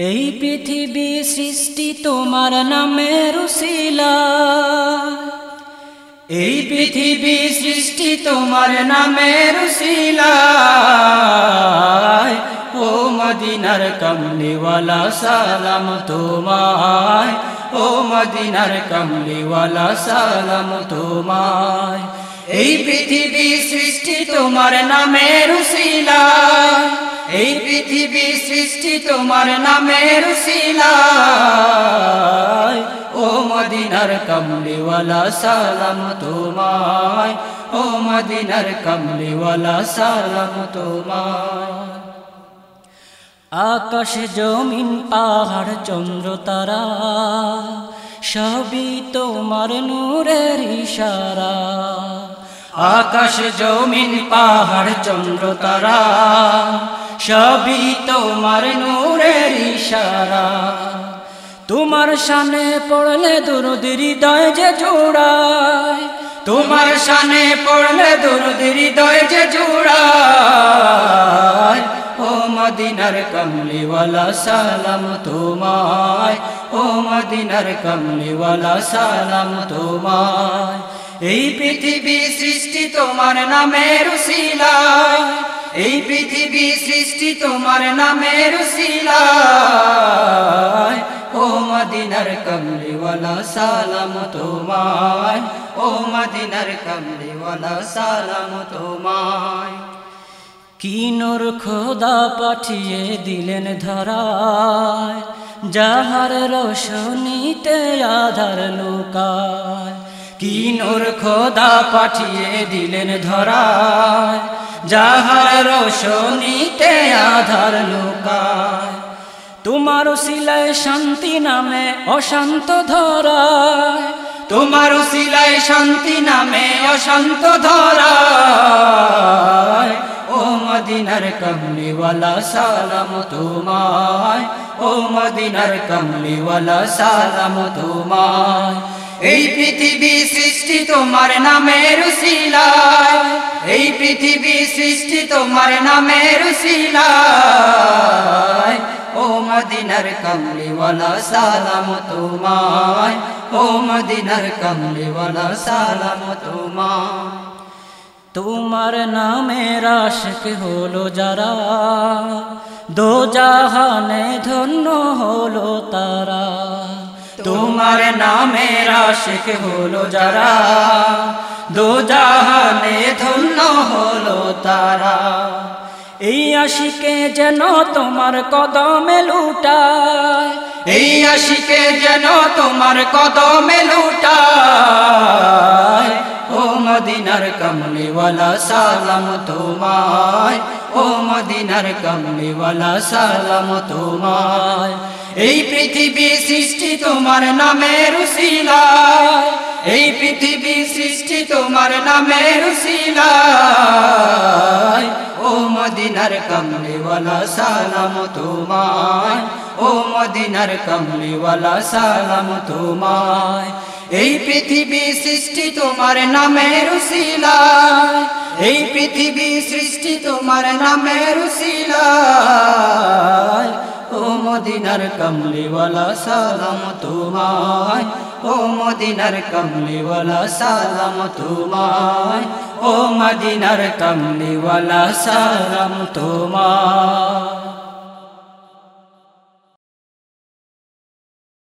এই পৃথিবী সৃষ্টি তোমার নামের উসিলা। এই পৃথিবী সৃষ্টি তোমার নামের উসিলা। ও মদিনার কমলিওয়ালা, সালাম তোমায়। ও মদিনার কমলিওয়ালা, সালাম তোমায়। এই পৃথিবী সৃষ্টি তোমার নামের উসিলা। এই পৃথিবী সৃষ্টি তোমার নামের উসিলায় ও মদিনার কমলিওয়ালা, সালাম তোমায়। ও মদিনার কমলিওয়ালা, সালাম তোমায়। আকাশ জমিন, পাহাড়, চন্দ্র, তারা সবই তোমার নূরের ইশারা। আকাশ জমিন, পাহাড়, চন্দ্র, তারা সবই তোমার নূরের ইশারা। তোমার সামনে পড়লে দুরুদ হৃদয় যে জোড়ায়। তোমার সামনে পড়লে দুরুদ হৃদয় যে জোড়ায়। ও মদিনার কমলিওয়ালা, সালাম তোমায়। ও মদিনার কমলিওয়ালা, সালাম তোমায়। এই পৃথিবী সৃষ্টি তোমার নামের উসিলায়। এই পৃথিবী সৃষ্টি তোমার নামের উসিলায় ও মদিনার কমলিওয়ালা, সালাম তোমায়। ও মদিনার কমলিওয়ালা, সালাম তোমায়। কিনোর খোদা পাঠিয়ে দিলেন ধরায়, যাহার রোশনীতে আধার লুকায়। কিনোর খোদা পাঠিয়ে দিলেন ধরায় যাহার রোশনীতে আধার লুকায়, তোমার সিলায় শান্তি নামে অশান্ত ধরায়। তোমার সিলায় শান্তি নামে অশান্ত ধরায়। ও মদিনার কমলিওয়ালা, সালাম তোমায়। ও মদিনার কমলিওয়ালা, সালাম তোমায়। এই পৃথিবী সৃষ্টি তোমার নামের পৃথিবী সৃষ্টি তোমার নামের উসিলায় ও মদিনার কমলিওয়ালা, সালাম তোমায়। ও মদিনার কমলিওয়ালা, সালাম তোমায়। তোমার নামের আশক হলো যারা দো জাহানে ধন্য হলো তারা। তোমার নামের আশিক হলো যারা দো জাহানে ধন্য হলো তারা। এই আশিকে যেন তোমার কদমে লুটায়। এই আশিকে যেন তোমার কদমে লুটায়। ও মদিনার কমলিওয়ালা, সালাম তোমায়। ও মদিনার কমলিওয়ালা, সালাম তোমায়। এই পৃথিবী সৃষ্টি তোমার নামের উসিলায়। এই পৃথিবী সৃষ্টি তোমার নামের উসিলায়। ও মদিনার কমলিওয়ালা, সালাম তোমায়। ও মদিনার কমলিওয়ালা, সালাম তোমায়। এই পৃথিবী সৃষ্টি তোমার নামের উসিলায়। এই পৃথিবী সৃষ্টি তোমার নামের উসিলায়। ও মদিনার কমলিওয়ালা, সালাম তোমায়। ও মদিনার কমলিওয়ালা, সালাম তোমায়। ও মদিনার কমলিওয়ালা, সালাম তোমায়।